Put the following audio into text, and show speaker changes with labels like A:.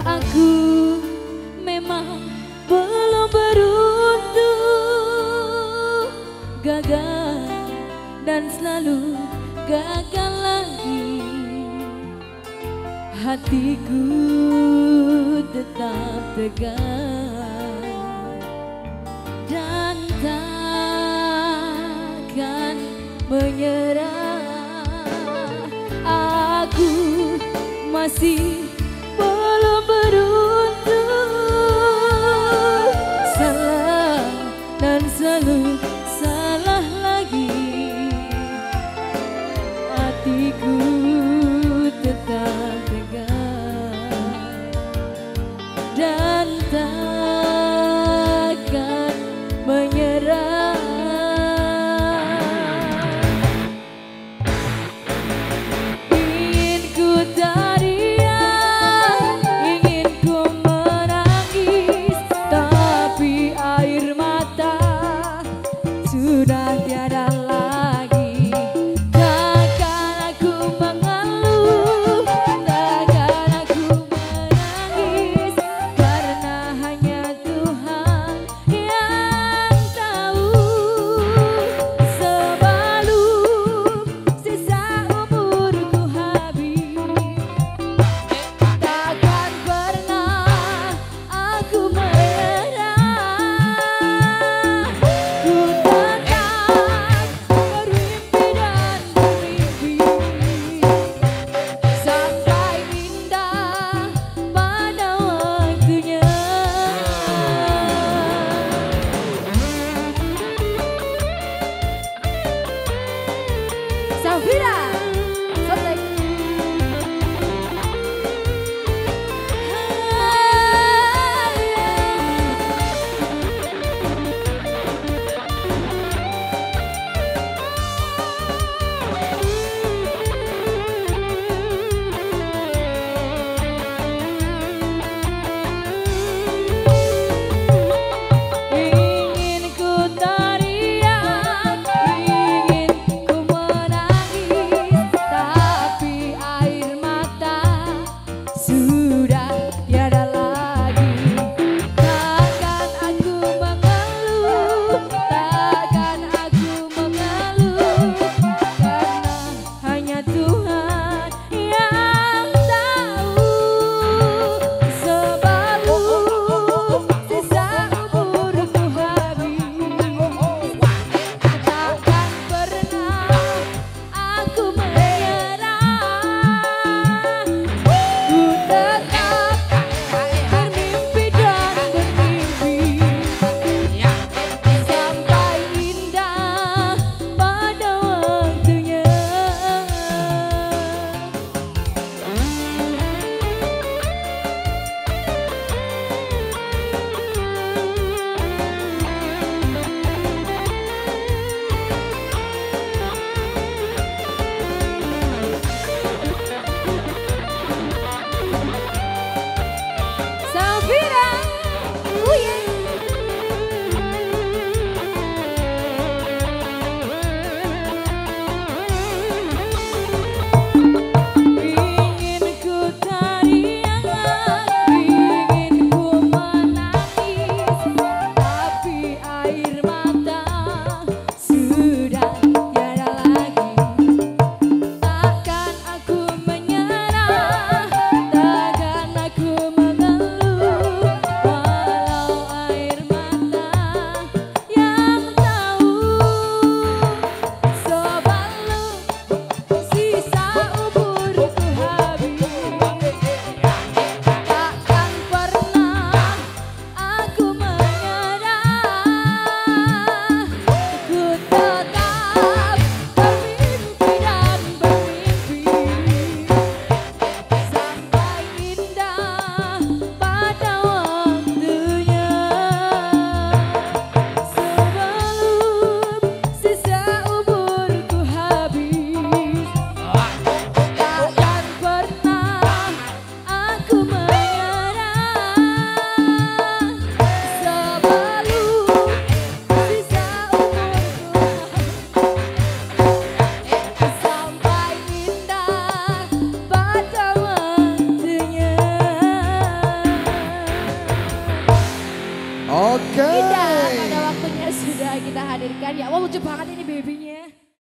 A: Aku memang belum beruntung. Gagal dan selalu gagal lagi. Hatiku tetap tegar Dan takkan menyerah. Aku masih